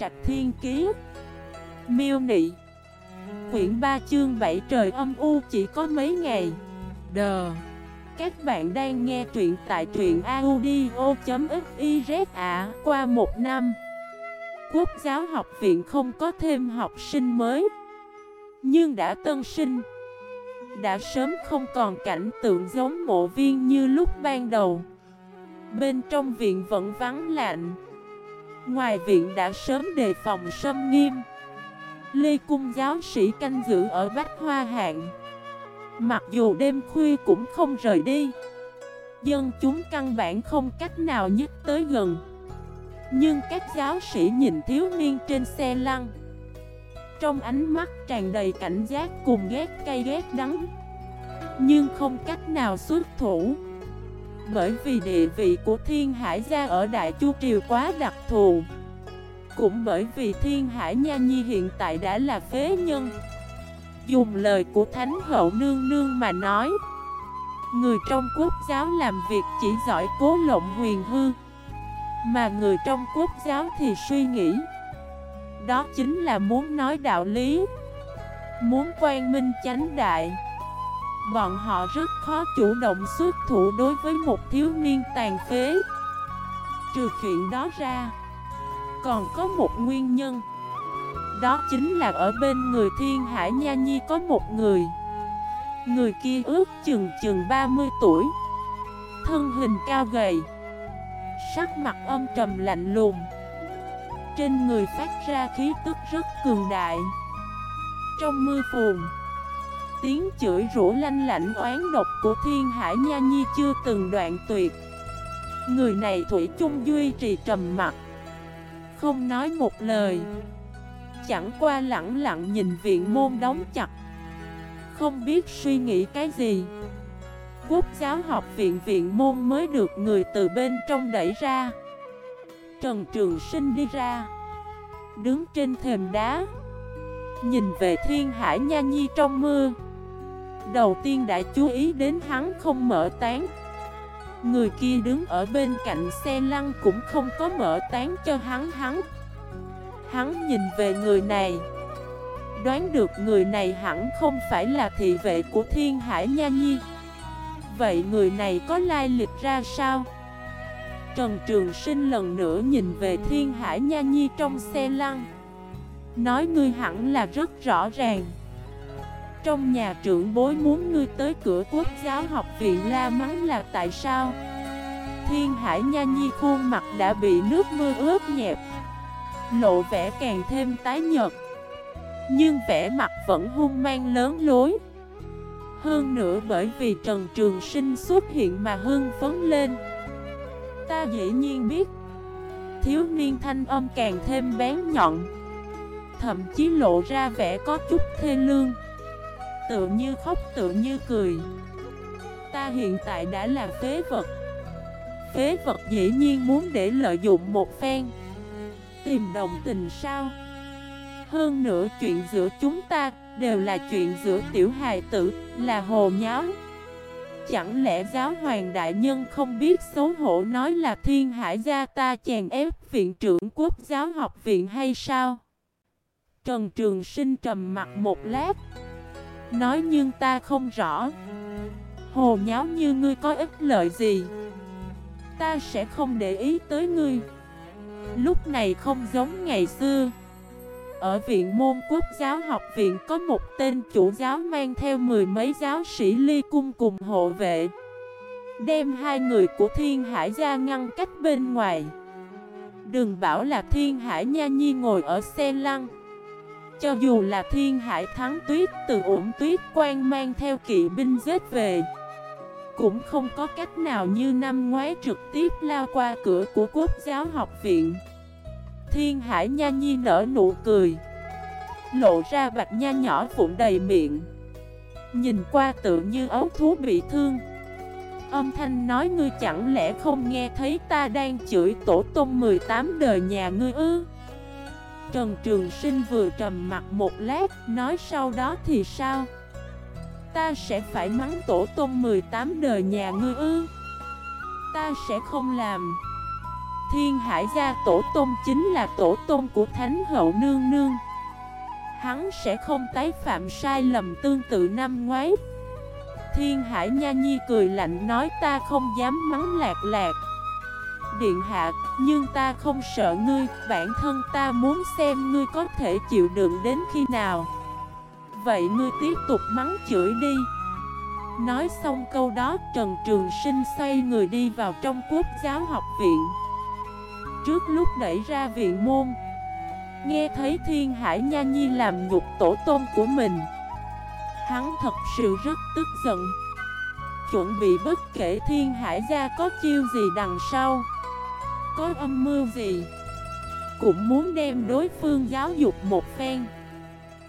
Trạch Thiên Kiế Miêu Nị. Quyển 3 chương 7 trời âm u chỉ có mấy ngày. Đờ. Các bạn đang nghe truyện tại truyện audio.xyz ạ à, Qua một năm. Quốc giáo học viện không có thêm học sinh mới. Nhưng đã tân sinh. Đã sớm không còn cảnh tượng giống mộ viên như lúc ban đầu. Bên trong viện vẫn vắng lạnh. Ngoài viện đã sớm đề phòng sâm nghiêm. Lê Cung giáo sĩ canh giữ ở Bách Hoa Hạng. Mặc dù đêm khuya cũng không rời đi, Dân chúng căn bản không cách nào nhất tới gần. Nhưng các giáo sĩ nhìn thiếu niên trên xe lăn. Trong ánh mắt tràn đầy cảnh giác cùng ghét cay ghét đắng. Nhưng không cách nào xuất thủ. Bởi vì địa vị của thiên hải gia ở Đại Chu Triều quá đặc thù. Cũng bởi vì Thiên Hải Nha Nhi hiện tại đã là phế nhân. Dùng lời của Thánh Hậu Nương Nương mà nói, Người trong quốc giáo làm việc chỉ giỏi cố lộng huyền hư, Mà người trong quốc giáo thì suy nghĩ. Đó chính là muốn nói đạo lý, Muốn quan minh chánh đại. Bọn họ rất khó chủ động xuất thủ đối với một thiếu niên tàn phế. Trừ chuyện đó ra, còn có một nguyên nhân. Đó chính là ở bên người Thiên Hải Nha Nhi có một người. Người kia ước chừng chừng 30 tuổi, Thân hình cao gầy, Sắc mặt âm trầm lạnh lùng. Trên người phát ra khí tức rất cường đại. Trong mưa phùn Tiếng chửi rủa lanh lạnh oán độc của Thiên Hải Nha Nhi chưa từng đoạn tuyệt. Người này Thủy chung duy trì trầm mặt không nói một lời. Chẳng qua lặng lặng nhìn viện môn đóng chặt, Không biết suy nghĩ cái gì. Quốc giáo học viện viện môn mới được người từ bên trong đẩy ra. Trần Trường Sinh đi ra, Đứng trên thềm đá, Nhìn về thiên hải nha nhi trong mưa. Đầu tiên đã chú ý đến hắn không mở tán. Người kia đứng ở bên cạnh xe lăn cũng không có mở tán cho hắn hắn Hắn nhìn về người này. Đoán được người này hẳn không phải là thị vệ của thiên hải nha nhi. Vậy người này có lai lịch ra sao? Trần Trường Sinh lần nữa nhìn về thiên hải nha nhi trong xe lăn. Nói ngươi hẳn là rất rõ ràng trong nhà trưởng bối muốn ngươi tới cửa quốc giáo học viện la mắng là tại sao? Thiên Hải Nha Nhi khuôn mặt đã bị nước mưa ướt nhẹp, Lộ vẻ càng thêm tái nhợt, Nhưng vẻ mặt vẫn hung mang lớn lối Hơn nữa bởi vì Trần Trường Sinh xuất hiện mà hưng phấn lên, Ta dĩ nhiên biết, Thiếu niên thanh âm càng thêm bén nhọn, Thậm chí lộ ra vẻ có chút thê lương Tự như khóc, tự như cười. Ta hiện tại đã là phế vật. Phế vật dĩ nhiên muốn để lợi dụng một phen. Tìm đồng tình sao? Hơn nữa chuyện giữa chúng ta Đều là chuyện giữa tiểu hài tử, Là hồ nháo. Chẳng lẽ giáo hoàng đại nhân không biết xấu hổ nói là thiên hải gia ta chèn ép viện trưởng quốc giáo học viện hay sao? Trần Trường Sinh trầm mặt một lát. Nói nhưng ta không rõ. Hồ nháo như ngươi có ích lợi gì? Ta sẽ không để ý tới ngươi. Lúc này không giống ngày xưa. Ở viện môn quốc giáo học viện có một tên chủ giáo mang theo mười mấy giáo sĩ ly cung cùng hộ vệ. Đem hai người của thiên hải ra ngăn cách bên ngoài. Đừng bảo là thiên hải nha nhi ngồi ở xe lăn cho dù là thiên hải thắng tuyết, từ ủng tuyết quan mang theo kỵ binh giết về, Cũng không có cách nào như năm ngoái trực tiếp lao qua cửa của quốc giáo học viện. Thiên hải nha nhi nở nụ cười, Lộ ra bạch nha nhỏ vụn đầy miệng. Nhìn qua tự như ấu thú bị thương. Âm thanh nói, ngươi chẳng lẽ không nghe thấy ta đang chửi tổ tông 18 đời nhà ngươi ư? Trần Trường Sinh vừa trầm mặt một lát, nói sau đó thì sao? Ta sẽ phải mắng tổ tôn 18 đời nhà ngươi ư? Ta sẽ không làm. Thiên Hải gia tổ tôn chính là tổ tôn của Thánh Hậu Nương Nương Hắn sẽ không tái phạm sai lầm tương tự năm ngoái Thiên Hải Nha Nhi cười lạnh nói ta không dám mắng lạc lạc Điện hạ, nhưng ta không sợ ngươi, bản thân ta muốn xem ngươi có thể chịu đựng đến khi nào. Vậy ngươi tiếp tục mắng chửi đi. Nói xong câu đó, Trần Trường Sinh xoay người đi vào trong quốc giáo học viện. Trước lúc đẩy ra viện môn Nghe thấy Thiên Hải Nha Nhi làm nhục tổ tôn của mình. Hắn thật sự rất tức giận. Chuẩn bị bất kể Thiên Hải gia có chiêu gì đằng sau có âm mưu gì? Cũng muốn đem đối phương giáo dục một phen.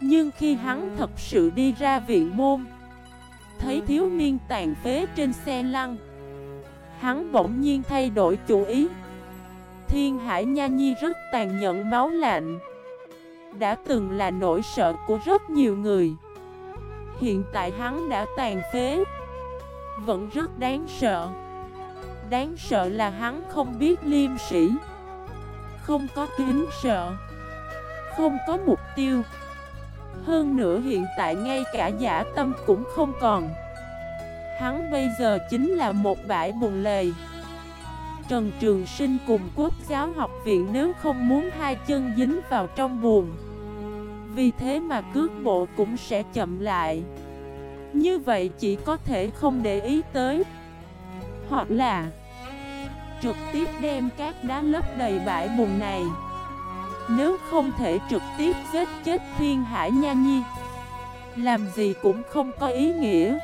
Nhưng khi hắn thật sự đi ra viện môn, Thấy thiếu niên tàn phế trên xe lăn, Hắn bỗng nhiên thay đổi chủ ý. Thiên Hải Nha Nhi rất tàn nhẫn máu lạnh, Đã từng là nỗi sợ của rất nhiều người. Hiện tại hắn đã tàn phế, Vẫn rất đáng sợ. Đáng sợ là hắn không biết liêm sĩ Không có kính sợ. Không có mục tiêu. Hơn nữa hiện tại ngay cả giả tâm cũng không còn. Hắn bây giờ chính là một bãi bùn lầy. Trần Trường Sinh cùng Quốc giáo học viện nếu không muốn hai chân dính vào trong buồn, Vì thế mà cước bộ cũng sẽ chậm lại. Như vậy chỉ có thể không để ý tới. Hoặc là Trực tiếp đem các đá lấp đầy bãi bùn này. Nếu không thể trực tiếp giết chết thiên hải nha nhi, Làm gì cũng không có ý nghĩa.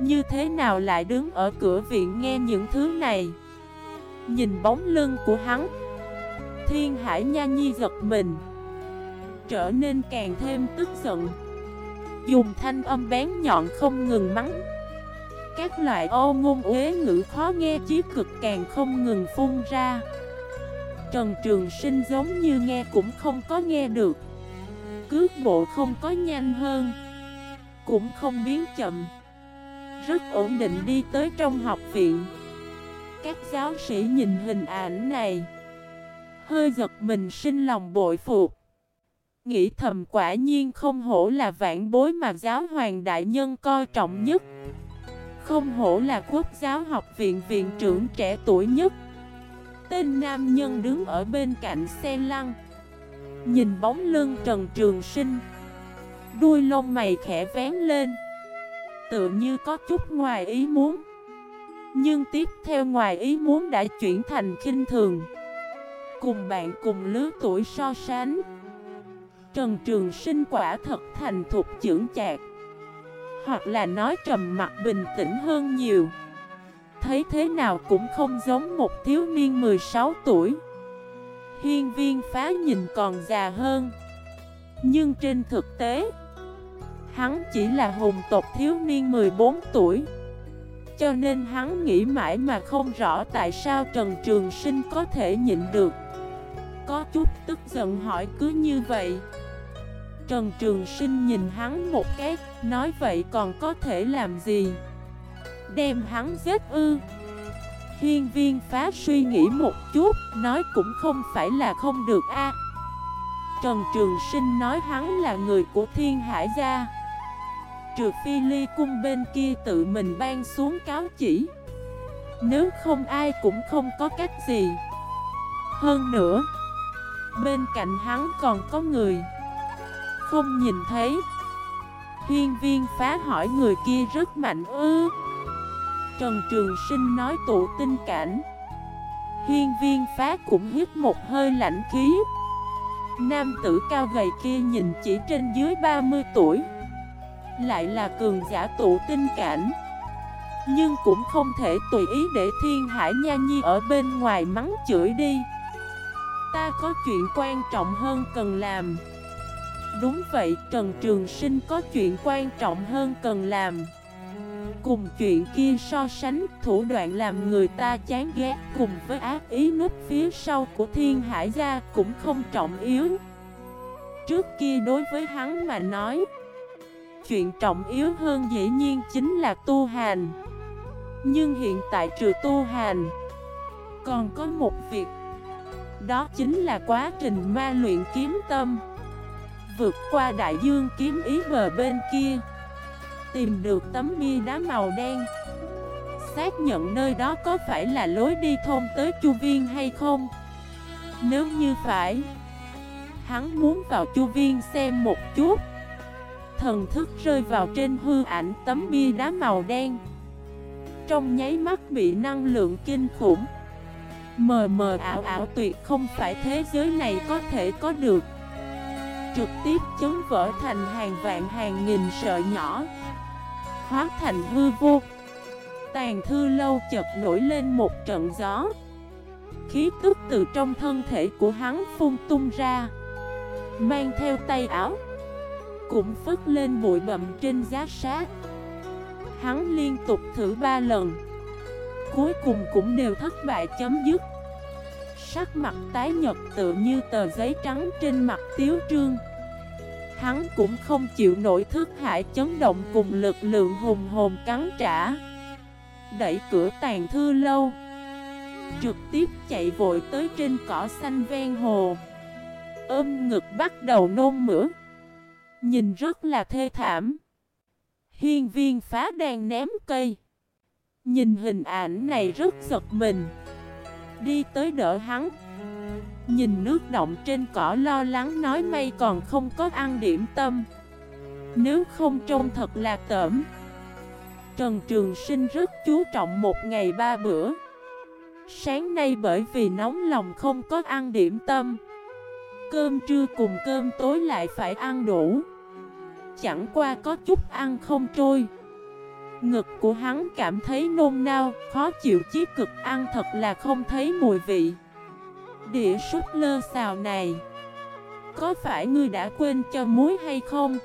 Như thế nào lại đứng ở cửa viện nghe những thứ này? Nhìn bóng lưng của hắn, Thiên Hải Nha Nhi giật mình, Trở nên càng thêm tức giận. Dùng thanh âm bén nhọn không ngừng mắng. Các loại ô ngôn uế ngữ khó nghe chí cực càng không ngừng phun ra. Trần Trường Sinh giống như nghe cũng không có nghe được. Cước bộ không có nhanh hơn, Cũng không biến chậm. Rất ổn định đi tới trong học viện. Các giáo sĩ nhìn hình ảnh này, Hơi giật mình sinh lòng bội phục. Nghĩ thầm quả nhiên không hổ là vạn bối mà giáo hoàng đại nhân coi trọng nhất. Không hổ là quốc giáo học viện viện trưởng trẻ tuổi nhất. Tên nam nhân đứng ở bên cạnh xe lăn, Nhìn bóng lưng Trần Trường Sinh. Đuôi lông mày khẽ vén lên Tự như có chút ngoài ý muốn. Nhưng tiếp theo ngoài ý muốn đã chuyển thành khinh thường. Cùng bạn cùng lứa tuổi so sánh, Trần Trường Sinh quả thật thành thục trưởng chạc. Hoặc là nói trầm mặt bình tĩnh hơn nhiều. Thấy thế nào cũng không giống một thiếu niên 16 tuổi. Hiên viên phá nhìn còn già hơn. Nhưng trên thực tế, Hắn chỉ là hùng tộc thiếu niên 14 tuổi. Cho nên hắn nghĩ mãi mà không rõ tại sao Trần Trường Sinh có thể nhịn được. Có chút tức giận hỏi cứ như vậy. Trần Trường Sinh nhìn hắn một cái, Nói vậy còn có thể làm gì? Đem hắn giết ư? Hiên viên phá suy nghĩ một chút, Nói cũng không phải là không được a. Trần Trường Sinh nói hắn là người của thiên hải gia. Trừ phi ly cung bên kia tự mình ban xuống cáo chỉ. Nếu không ai cũng không có cách gì. Hơn nữa, Bên cạnh hắn còn có người. Không nhìn thấy. Hiên viên phá hỏi người kia rất mạnh ư. Trần Trường Sinh nói tụ tinh cảnh. Hiên viên phá cũng hít một hơi lạnh khí. Nam tử cao gầy kia nhìn chỉ trên dưới 30 tuổi. Lại là cường giả tụ tinh cảnh. Nhưng cũng không thể tùy ý để thiên hải nha nhi ở bên ngoài mắng chửi đi. Ta có chuyện quan trọng hơn cần làm. Đúng vậy, Trần Trường Sinh có chuyện quan trọng hơn cần làm. Cùng chuyện kia so sánh, thủ đoạn làm người ta chán ghét Cùng với ác ý núp phía sau của thiên hải gia cũng không trọng yếu. Trước kia đối với hắn mà nói chuyện trọng yếu hơn dĩ nhiên chính là tu hành. Nhưng hiện tại trừ tu hành Còn có một việc. Đó chính là quá trình ma luyện kiếm tâm. Vượt qua đại dương kiếm ý bờ bên kia. Tìm được tấm bia đá màu đen. Xác nhận nơi đó có phải là lối đi thông tới chu viên hay không? Nếu như phải, Hắn muốn vào chu viên xem một chút. Thần thức rơi vào trên hư ảnh tấm bia đá màu đen. Trong nháy mắt bị năng lượng kinh khủng. Mờ mờ ảo ảo tuyệt không phải thế giới này có thể có được. Trực tiếp chấn vỡ thành hàng vạn hàng nghìn sợi nhỏ, Hóa thành hư vô. Tàn thư lâu chợt nổi lên một trận gió. Khí tức từ trong thân thể của hắn phun tung ra, Mang theo tay áo, Cũng phất lên bụi bậm trên giá sát. Hắn liên tục thử ba lần, Cuối cùng cũng đều thất bại chấm dứt. Sắc mặt tái nhật tự như tờ giấy trắng trên mặt tiếu trương. Hắn cũng không chịu nổi thức hải chấn động cùng lực lượng hùng hồn cắn trả. Đẩy cửa tàn thư lâu, Trực tiếp chạy vội tới trên cỏ xanh ven hồ. Ôm ngực bắt đầu nôn mửa, Nhìn rất là thê thảm. Hiên viên phá đang ném cây, Nhìn hình ảnh này rất giật mình. Đi tới đỡ hắn. Nhìn nước động trên cỏ lo lắng nói may còn không có ăn điểm tâm. Nếu không trông thật là tởm. Trần Trường Sinh rất chú trọng một ngày ba bữa. Sáng nay bởi vì nóng lòng không có ăn điểm tâm. Cơm trưa cùng cơm tối lại phải ăn đủ. Chẳng qua có chút ăn không trôi. Ngực của hắn cảm thấy nôn nao, khó chịu chí cực ăn thật là không thấy mùi vị. Đĩa súp lơ xào này Có phải ngươi đã quên cho muối hay không?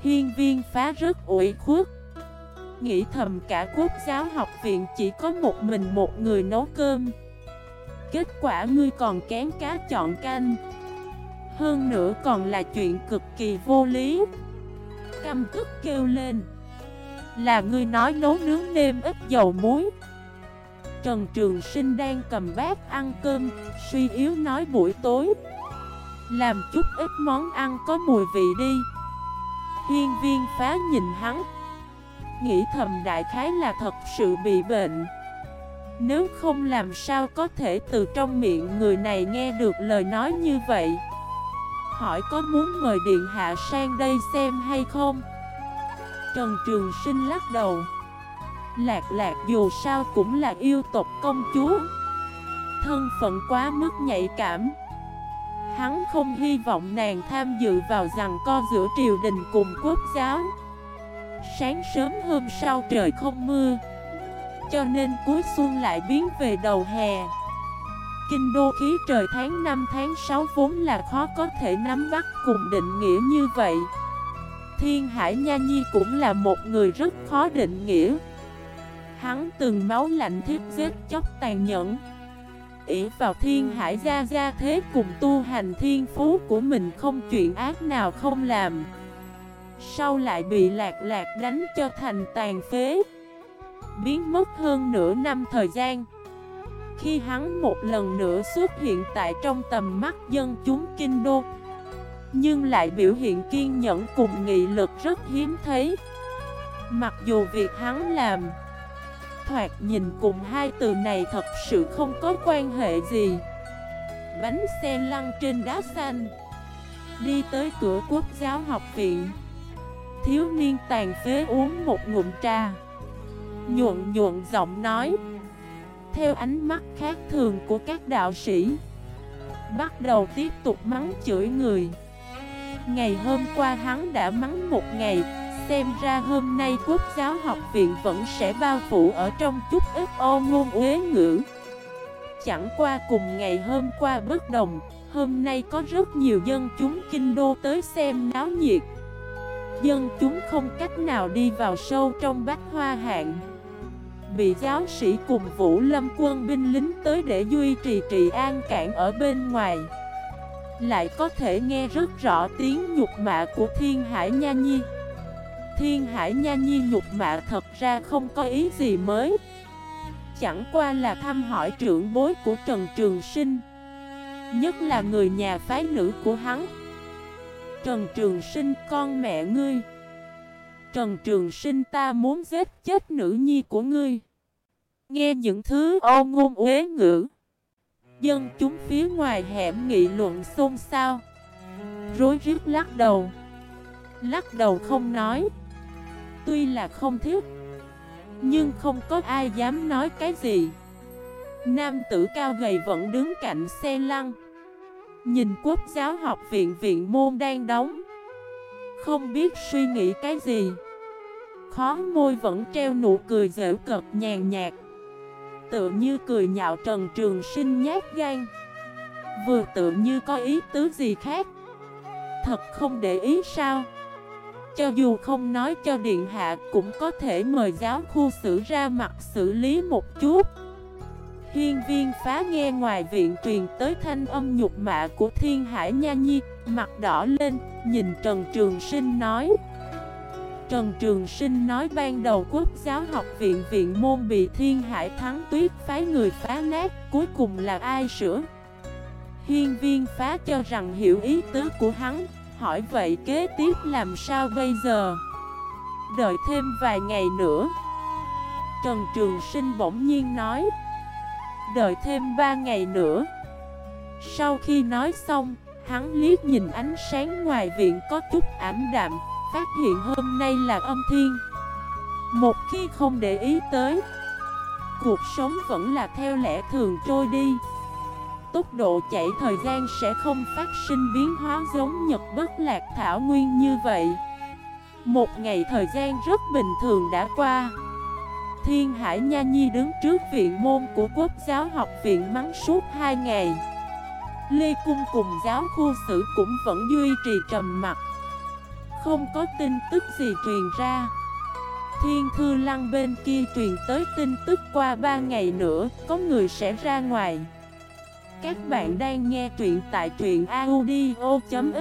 Hiên viên phá rất ủi khuất. Nghĩ thầm cả quốc giáo học viện chỉ có một mình một người nấu cơm. Kết quả ngươi còn kén cá chọn canh. Hơn nữa còn là chuyện cực kỳ vô lý. Căm tức kêu lên. Là ngươi nói nấu nướng nêm ít dầu muối. Trần Trường Sinh đang cầm bát ăn cơm, Suy yếu nói buổi tối. Làm chút ít món ăn có mùi vị đi. Hiên viên phá nhìn hắn. Nghĩ thầm đại khái là thật sự bị bệnh. Nếu không làm sao có thể từ trong miệng người này nghe được lời nói như vậy? Hỏi có muốn mời Điện Hạ sang đây xem hay không? Trần Trường Sinh lắc đầu. Lạc lạc dù sao cũng là yêu tộc công chúa. Thân phận quá mức nhạy cảm. Hắn không hy vọng nàng tham dự vào rằng co giữa triều đình cùng quốc giáo. Sáng sớm hôm sau trời không mưa, Cho nên cuối xuân lại biến về đầu hè. Kinh đô khí trời tháng 5 tháng 6 vốn là khó có thể nắm bắt cùng định nghĩa như vậy. Thiên Hải Nha Nhi cũng là một người rất khó định nghĩa. Hắn từng máu lạnh thiết giết chóc tàn nhẫn. Ỷ vào thiên hải gia gia thế cùng tu hành thiên phú của mình không chuyện ác nào không làm. Sau lại bị lạc lạc đánh cho thành tàn phế. Biến mất hơn nửa năm thời gian. Khi hắn một lần nữa xuất hiện tại trong tầm mắt dân chúng kinh đô nhưng lại biểu hiện kiên nhẫn cùng nghị lực rất hiếm thấy. Mặc dù việc hắn làm, thoạt nhìn cùng hai từ này thật sự không có quan hệ gì. Bánh xe lăn trên đá xanh, Đi tới cửa quốc giáo học viện. Thiếu niên tàn phế uống một ngụm trà Nhuộn nhuộn giọng nói. Theo ánh mắt khác thường của các đạo sĩ, Bắt đầu tiếp tục mắng chửi người. Ngày hôm qua hắn đã mắng một ngày. Xem ra hôm nay quốc giáo học viện vẫn sẽ bao phủ ở trong chút ít ô ngôn uế ngữ. Chẳng qua cùng ngày hôm qua bất đồng, Hôm nay có rất nhiều dân chúng kinh đô tới xem náo nhiệt. Dân chúng không cách nào đi vào sâu trong bách hoa hạng. Bị giáo sĩ cùng vũ lâm quân binh lính tới để duy trì trị an cản ở bên ngoài. Lại có thể nghe rất rõ tiếng nhục mạ của thiên hải nha nhi. Thiên Hải Nha Nhi nhục mạ thật ra không có ý gì mới. Chẳng qua là thăm hỏi trưởng bối của Trần Trường Sinh. Nhất là người nhà phái nữ của hắn. Trần Trường Sinh, con mẹ ngươi. Trần Trường Sinh, ta muốn giết chết nữ nhi của ngươi. Nghe những thứ ô ngôn uế ngữ. Dân chúng phía ngoài hẻm nghị luận xôn xao. Rối rít lắc đầu. Lắc đầu không nói. Tuy là không thiết, Nhưng không có ai dám nói cái gì. Nam tử cao gầy vẫn đứng cạnh xe lăn. Nhìn quốc giáo học viện viện môn đang đóng. Không biết suy nghĩ cái gì. Khó môi vẫn treo nụ cười dễ cợt nhàn nhạt. Tự như cười nhạo Trần Trường Sinh nhát gan. Vừa tự như có ý tứ gì khác? Thật không để ý sao? Cho dù không nói cho Điện Hạ Cũng có thể mời giáo khu xử ra mặt xử lý một chút. Hiên viên phá nghe ngoài viện truyền tới thanh âm nhục mạ của thiên hải nha nhi Mặt đỏ lên, nhìn Trần Trường Sinh nói. Trần Trường Sinh nói ban đầu quốc giáo học viện viện môn bị thiên hải thắng tuyết phái người phá nát, Cuối cùng là ai sửa? Hiên viên phá cho rằng hiểu ý tứ của hắn, Hỏi vậy kế tiếp làm sao bây giờ? Đợi thêm vài ngày nữa. Trần Trường Sinh bỗng nhiên nói. Đợi thêm ba ngày nữa. Sau khi nói xong, Hắn liếc nhìn ánh sáng ngoài viện có chút ảm đạm. Phát hiện hôm nay là âm thiên. Một khi không để ý tới, Cuộc sống vẫn là theo lẽ thường trôi đi. Tốc độ chạy thời gian sẽ không phát sinh biến hóa giống nhật bất lạc thảo nguyên như vậy. Một ngày thời gian rất bình thường đã qua. Thiên Hải Nha Nhi đứng trước viện môn của Quốc giáo học viện mắng suốt hai ngày. Lê Cung cùng giáo khu sử cũng vẫn duy trì trầm mặt không có tin tức gì truyền ra. Thiên Thư Lăng bên kia truyền tới tin tức qua ba ngày nữa, Có người sẽ ra ngoài. Các bạn đang nghe truyện tại truyện audio.fif